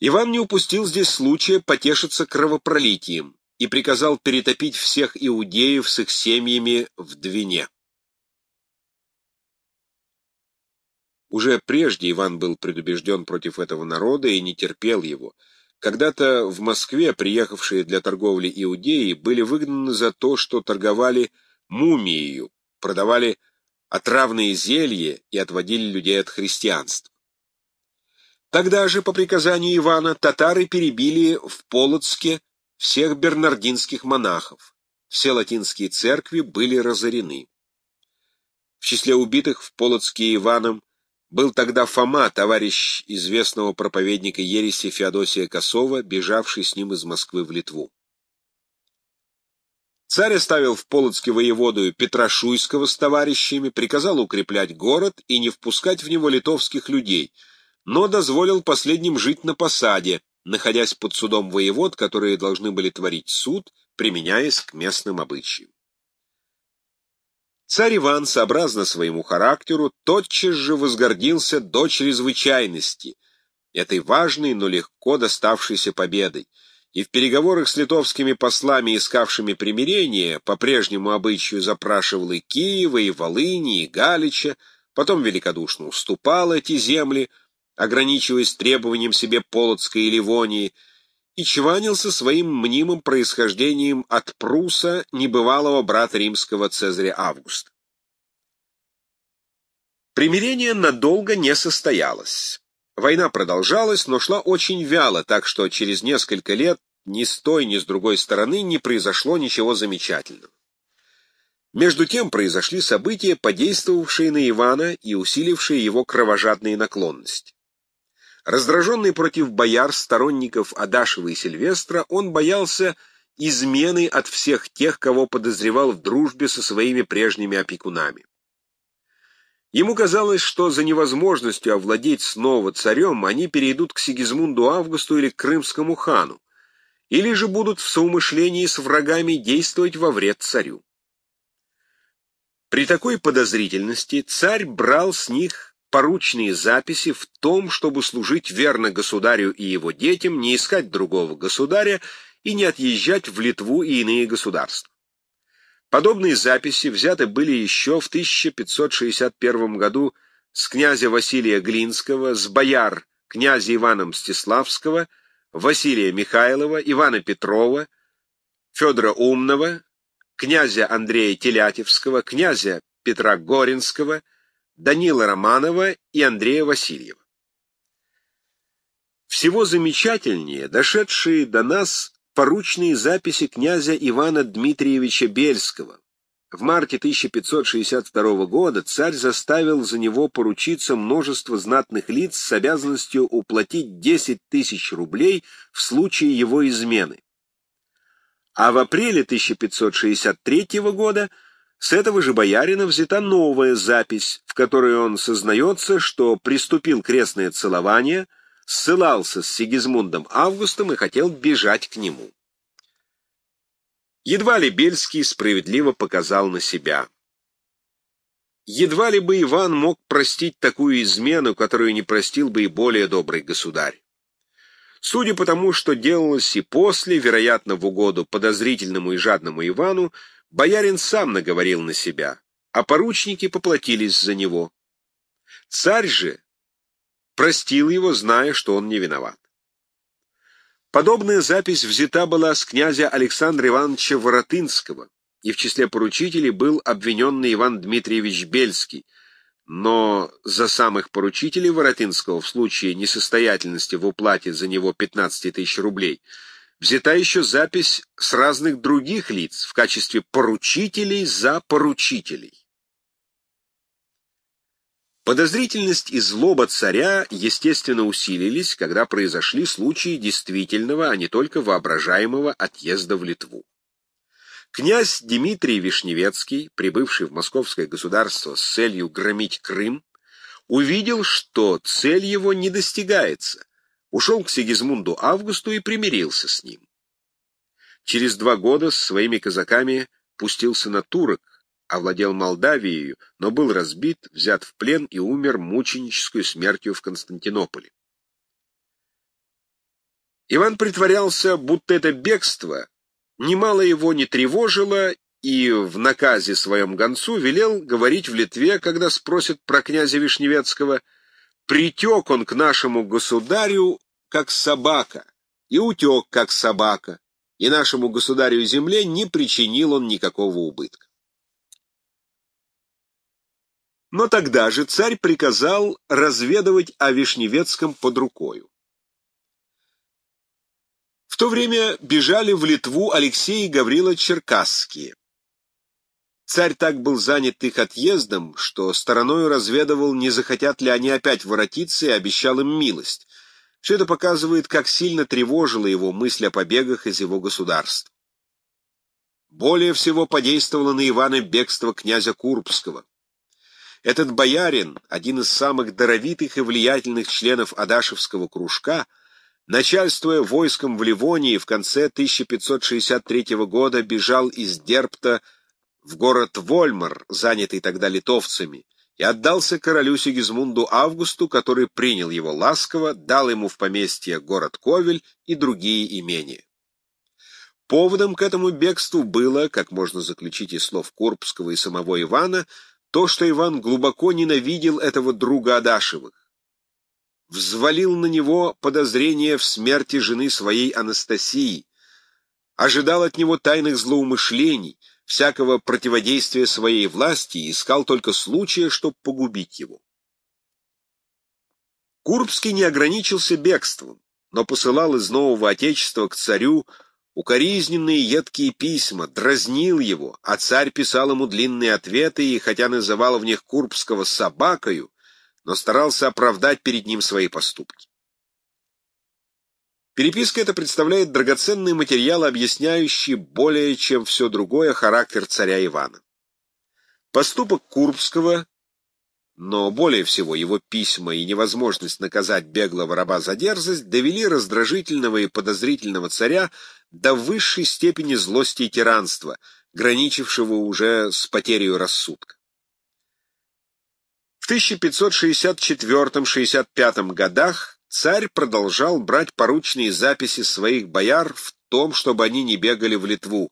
Иван не упустил здесь случая потешиться кровопролитием и приказал перетопить всех иудеев с их семьями в Двине. Уже прежде Иван был предубежден против этого народа и не терпел его. Когда-то в Москве приехавшие для торговли иудеи были выгнаны за то, что торговали мумией, продавали отравные зелья и отводили людей от христианства. Тогда же, по приказанию Ивана, татары перебили в Полоцке всех бернардинских монахов. Все латинские церкви были разорены. В числе убитых в Полоцке Иваном был тогда Фома, товарищ известного проповедника ереси Феодосия Косова, бежавший с ним из Москвы в Литву. Царь оставил в Полоцке воеводу Петра Шуйского с товарищами, приказал укреплять город и не впускать в него литовских людей, но дозволил последним жить на посаде, находясь под судом воевод, которые должны были творить суд, применяясь к местным обычаям. Царь Иван, сообразно своему характеру, тотчас же возгордился до чрезвычайности этой важной, но легко доставшейся победой, и в переговорах с литовскими послами, искавшими примирение, по прежнему обычаю запрашивал и Киева, и Волыни, и Галича, потом великодушно уступал эти земли, ограничиваясь требованием себе Полоцкой и Ливонии, и чванился своим мнимым происхождением от Пруса, небывалого брата римского Цезаря Августа. Примирение надолго не состоялось. Война продолжалась, но шла очень вяло, так что через несколько лет ни с той, ни с другой стороны не произошло ничего замечательного. Между тем произошли события, подействовавшие на Ивана и усилившие его кровожадные наклонности. Раздраженный против бояр, сторонников Адашева и Сильвестра, он боялся измены от всех тех, кого подозревал в дружбе со своими прежними опекунами. Ему казалось, что за невозможностью овладеть снова царем они перейдут к Сигизмунду Августу или к крымскому хану, или же будут в соумышлении с врагами действовать во вред царю. При такой подозрительности царь брал с них поручные записи в том, чтобы служить верно государю и его детям, не искать другого государя и не отъезжать в Литву и иные государства. Подобные записи взяты были еще в 1561 году с князя Василия Глинского, с бояр князя Ивана Мстиславского, Василия Михайлова, Ивана Петрова, Федора Умного, князя Андрея Телятевского, князя Петра Горинского, Данила Романова и Андрея Васильева. Всего замечательнее дошедшие до нас поручные записи князя Ивана Дмитриевича Бельского. В марте 1562 года царь заставил за него поручиться множество знатных лиц с обязанностью уплатить 10 тысяч рублей в случае его измены. А в апреле 1563 года с этого же боярина взята новая запись, в которой он сознается, что приступил крестное целование, ссылался с Сигизмундом Августом и хотел бежать к нему. Едва ли Бельский справедливо показал на себя. Едва ли бы Иван мог простить такую измену, которую не простил бы и более добрый государь. Судя по тому, что делалось и после, вероятно, в угоду подозрительному и жадному Ивану, Боярин сам наговорил на себя, а поручники поплатились за него. Царь же простил его, зная, что он не виноват. Подобная запись взята была с князя Александра Ивановича Воротынского, и в числе поручителей был обвиненный Иван Дмитриевич Бельский, но за самых поручителей Воротынского в случае несостоятельности в уплате за него 15 тысяч рублей – взята еще запись с разных других лиц в качестве поручителей за поручителей. Подозрительность и злоба царя, естественно, усилились, когда произошли случаи действительного, а не только воображаемого отъезда в Литву. Князь Дмитрий Вишневецкий, прибывший в московское государство с целью громить Крым, увидел, что цель его не достигается, ушел к Сигизмунду Августу и примирился с ним. Через два года с своими казаками пустился на турок, овладел Молдавией, но был разбит, взят в плен и умер мученической смертью в Константинополе. Иван притворялся, будто это бегство немало его не тревожило, и в наказе своем гонцу велел говорить в Литве, когда спросят про князя Вишневецкого, «Притек он к нашему государю, как собака, и утек, как собака, и нашему государю земле не причинил он никакого убытка». Но тогда же царь приказал разведывать о Вишневецком под рукою. В то время бежали в Литву Алексей и Гаврила Черкасские. Царь так был занят их отъездом, что стороною разведывал, не захотят ли они опять воротиться, и обещал им милость. Все это показывает, как сильно тревожила его мысль о побегах из его государства. Более всего подействовало на Ивана бегство князя Курбского. Этот боярин, один из самых даровитых и влиятельных членов Адашевского кружка, начальствуя войском в Ливонии, в конце 1563 года бежал из Дерпта в город Вольмар, занятый тогда литовцами, и отдался королю Сигизмунду Августу, который принял его ласково, дал ему в поместье город Ковель и другие имения. Поводом к этому бегству было, как можно заключить из слов Курбского и самого Ивана, то, что Иван глубоко ненавидел этого друга Адашевых. Взвалил на него подозрение в смерти жены своей Анастасии, ожидал от него тайных злоумышлений, всякого противодействия своей власти и искал только случая, чтобы погубить его. Курбский не ограничился бегством, но посылал из Нового Отечества к царю укоризненные едкие письма, дразнил его, а царь писал ему длинные ответы и, хотя называл в них Курбского собакою, но старался оправдать перед ним свои поступки. Переписка эта представляет драгоценный материал, объясняющий более чем все другое характер царя Ивана. Поступок Курбского но более всего его письма и невозможность наказать беглого раба за дерзость довели раздражительного и подозрительного царя до высшей степени злости и тиранства, граничившего уже с потерей рассудка. В 1564-65 годах царь продолжал брать поручные записи своих бояр в том, чтобы они не бегали в Литву.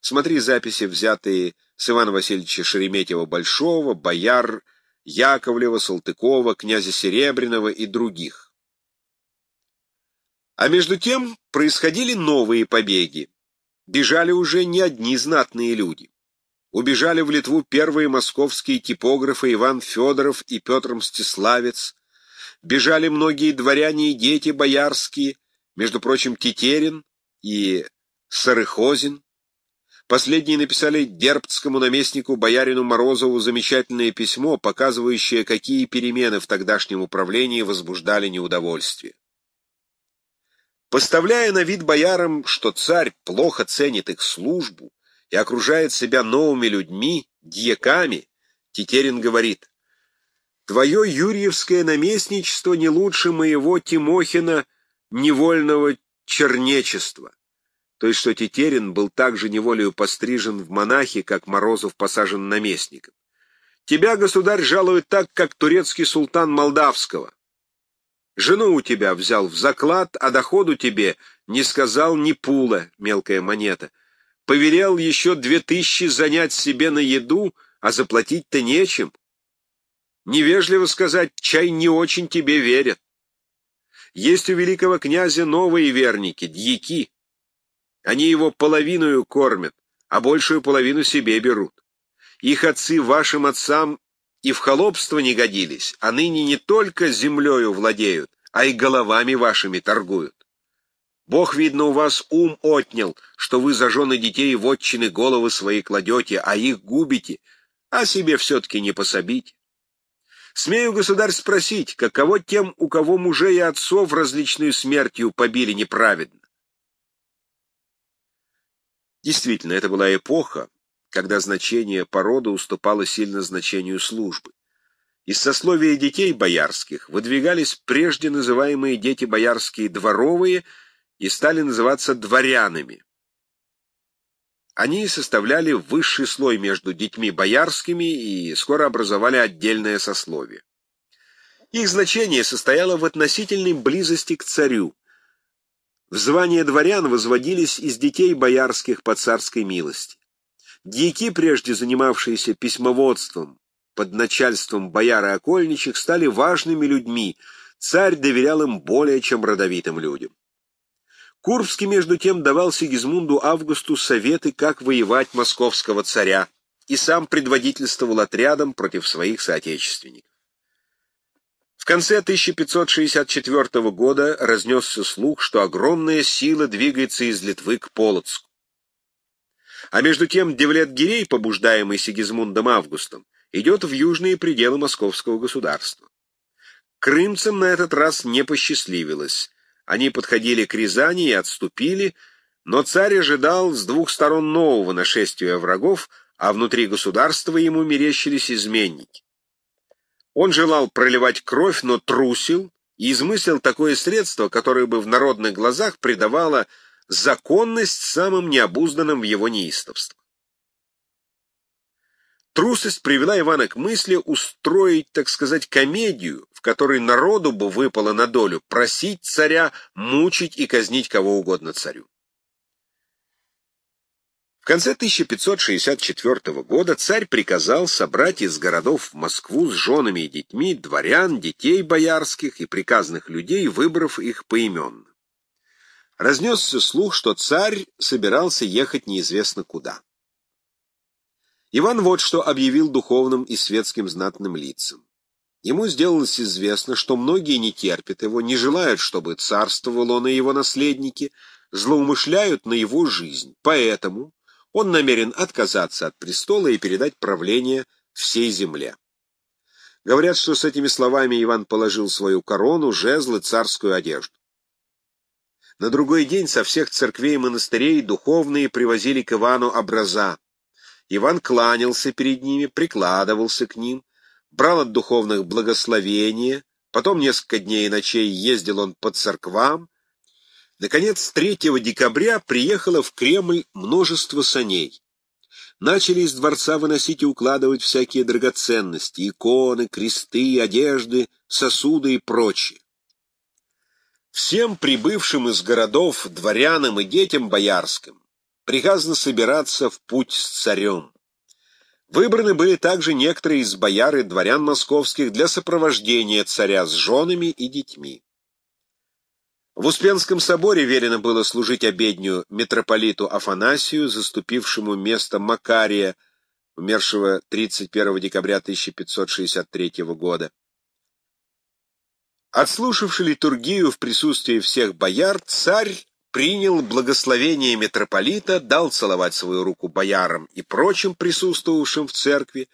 Смотри записи, взятые с Ивана Васильевича Шереметьева-Большого, бояр Яковлева, Салтыкова, князя Серебряного и других. А между тем происходили новые побеги. Бежали уже не одни знатные люди. Убежали в Литву первые московские типографы Иван Федоров и Петр Мстиславец. Бежали многие дворяне и дети боярские, между прочим, Тетерин и Сарыхозин. Последние написали дербцкому наместнику боярину Морозову замечательное письмо, показывающее, какие перемены в тогдашнем управлении возбуждали неудовольствие. Поставляя на вид боярам, что царь плохо ценит их службу и окружает себя новыми людьми, дьяками, Тетерин говорит, «Твое юрьевское наместничество не лучше моего Тимохина невольного чернечества то есть что Тетерин был также неволею пострижен в монахи, как Морозов посажен наместником. Тебя, государь, жалует так, как турецкий султан Молдавского. Жену у тебя взял в заклад, а доходу тебе не сказал ни пула, мелкая монета. Поверял еще две тысячи занять себе на еду, а заплатить-то нечем. Невежливо сказать, чай не очень тебе верят. Есть у великого князя новые верники, дьяки. Они его половиною кормят, а большую половину себе берут. Их отцы вашим отцам и в холопство не годились, а ныне не только землею владеют, а и головами вашими торгуют. Бог, видно, у вас ум отнял, что вы за жены детей в отчины головы свои кладете, а их губите, а себе все-таки не пособите. Смею, государь, спросить, каково тем, у кого мужей и отцов различную смертью побили неправедно? Действительно, это была эпоха, когда значение породы уступало сильно значению службы. Из сословия детей боярских выдвигались прежде называемые дети боярские дворовые и стали называться дворянами. Они составляли высший слой между детьми боярскими и скоро образовали отдельное сословие. Их значение состояло в относительной близости к царю, В звание дворян возводились из детей боярских по царской милости. Дьяки, прежде занимавшиеся письмоводством под начальством бояр и окольничих, стали важными людьми, царь доверял им более, чем родовитым людям. Курбский, между тем, давал Сигизмунду Августу советы, как воевать московского царя, и сам предводительствовал отрядом против своих соотечественников. В конце 1564 года разнесся слух, что огромная сила двигается из Литвы к Полоцку. А между тем Девлет-Гирей, побуждаемый Сигизмундом Августом, идет в южные пределы московского государства. Крымцам на этот раз не посчастливилось. Они подходили к Рязани и отступили, но царь ожидал с двух сторон нового нашествия врагов, а внутри государства ему мерещились изменники. Он желал проливать кровь, но трусил и измыслил такое средство, которое бы в народных глазах придавало законность самым необузданным в его неистовство. Трусость привела Ивана к мысли устроить, так сказать, комедию, в которой народу бы выпало на долю просить царя мучить и казнить кого угодно царю. В конце 1564 года царь приказал собрать из городов в Москву с женами и детьми дворян, детей боярских и приказных людей, выбрав их поименно. Разнесся слух, что царь собирался ехать неизвестно куда. Иван вот что объявил духовным и светским знатным лицам. Ему сделалось известно, что многие не терпят его, не желают, чтобы царствовал он и его наследники, злоумышляют на его жизнь. Поэтому он намерен отказаться от престола и передать правление всей земле. Говорят, что с этими словами Иван положил свою корону, жезл и царскую одежду. На другой день со всех церквей и монастырей духовные привозили к Ивану образа. Иван кланялся перед ними, прикладывался к ним, брал от духовных благословения, потом несколько дней и ночей ездил он по церквам. Наконец, 3 декабря приехало в Кремль множество саней. Начали из дворца выносить и укладывать всякие драгоценности, иконы, кресты, одежды, сосуды и прочее. Всем прибывшим из городов, дворянам и детям боярским приказано собираться в путь с царем. Выбраны были также некоторые из бояр и дворян московских для сопровождения царя с женами и детьми. В Успенском соборе велено было служить обедню митрополиту Афанасию, заступившему место Макария, умершего 31 декабря 1563 года. Отслушавши литургию в присутствии всех бояр, царь принял благословение митрополита, дал целовать свою руку боярам и прочим присутствовавшим в церкви,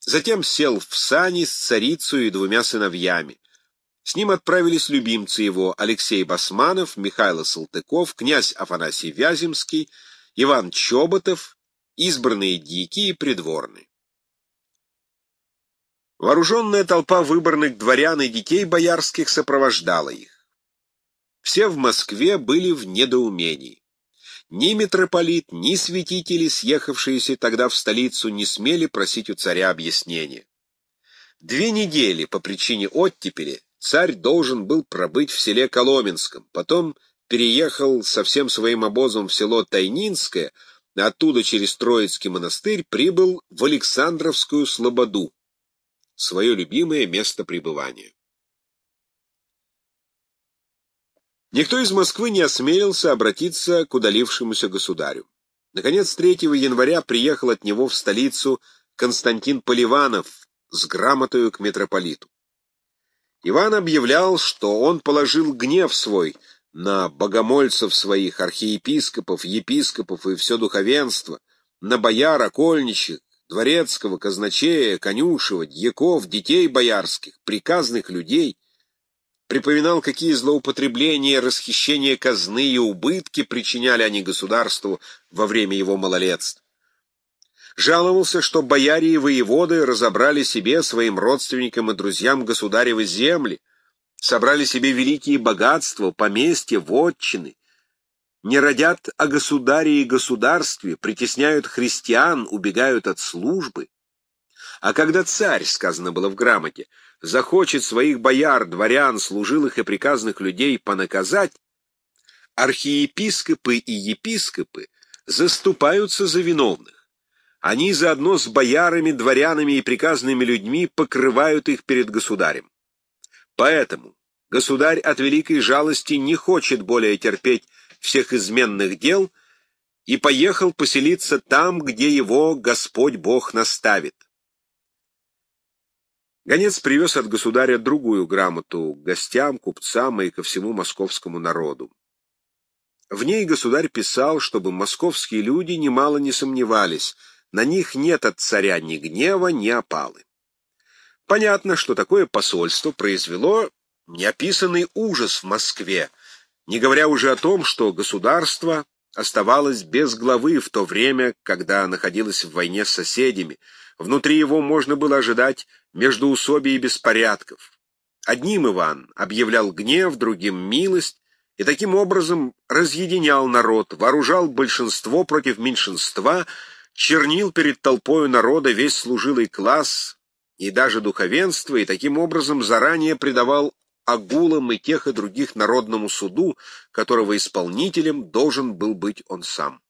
затем сел в сани с царицей и двумя сыновьями. С ним отправились любимцы его Алексей Басманов, Михаил Салтыков, князь Афанасий Вяземский, Иван Чоботов, избранные дьяки и придворные. Вооруженная толпа выборных дворян и детей боярских сопровождала их. Все в Москве были в недоумении. Ни митрополит, ни святители, съехавшиеся тогда в столицу, не смели просить у царя объяснения. Две недели по причине оттепели царь должен был пробыть в селе Коломенском, потом переехал со всем своим обозом в село Тайнинское, оттуда через Троицкий монастырь прибыл в Александровскую Слободу, свое любимое место пребывания. Никто из Москвы не осмелился обратиться к удалившемуся государю. Наконец, 3 января приехал от него в столицу Константин Поливанов с грамотою к митрополиту. Иван объявлял, что он положил гнев свой на богомольцев своих, архиепископов, епископов и все духовенство, на бояр, окольничьих, дворецкого, казначея, конюшева, дьяков, детей боярских, приказных людей, припоминал, какие злоупотребления, расхищения казны и убытки причиняли они государству во время его малолетства. Жаловался, что бояре и воеводы разобрали себе, своим родственникам и друзьям государевы земли, собрали себе великие богатства, поместья, вотчины, не родят о государе и государстве, притесняют христиан, убегают от службы. А когда царь, сказано было в грамоте, захочет своих бояр, дворян, служилых и приказных людей понаказать, Архиепископы и епископы заступаются за виновных. Они заодно с боярами, дворянами и приказными людьми покрывают их перед государем. Поэтому государь от великой жалости не хочет более терпеть всех изменных дел и поехал поселиться там, где его Господь Бог наставит. Гонец привез от государя другую грамоту гостям, купцам и ко всему московскому народу. В ней государь писал, чтобы московские люди немало не сомневались, на них нет от царя ни гнева, ни опалы. Понятно, что такое посольство произвело неописанный ужас в Москве, не говоря уже о том, что государство оставалось без главы в то время, когда находилось в войне с соседями. Внутри его можно было ожидать междоусобий и беспорядков. Одним Иван объявлял гнев, другим — милость, и таким образом разъединял народ, вооружал большинство против меньшинства, чернил перед толпою народа весь служилый класс и даже духовенство, и таким образом заранее предавал агулам и тех и других народному суду, которого исполнителем должен был быть он сам.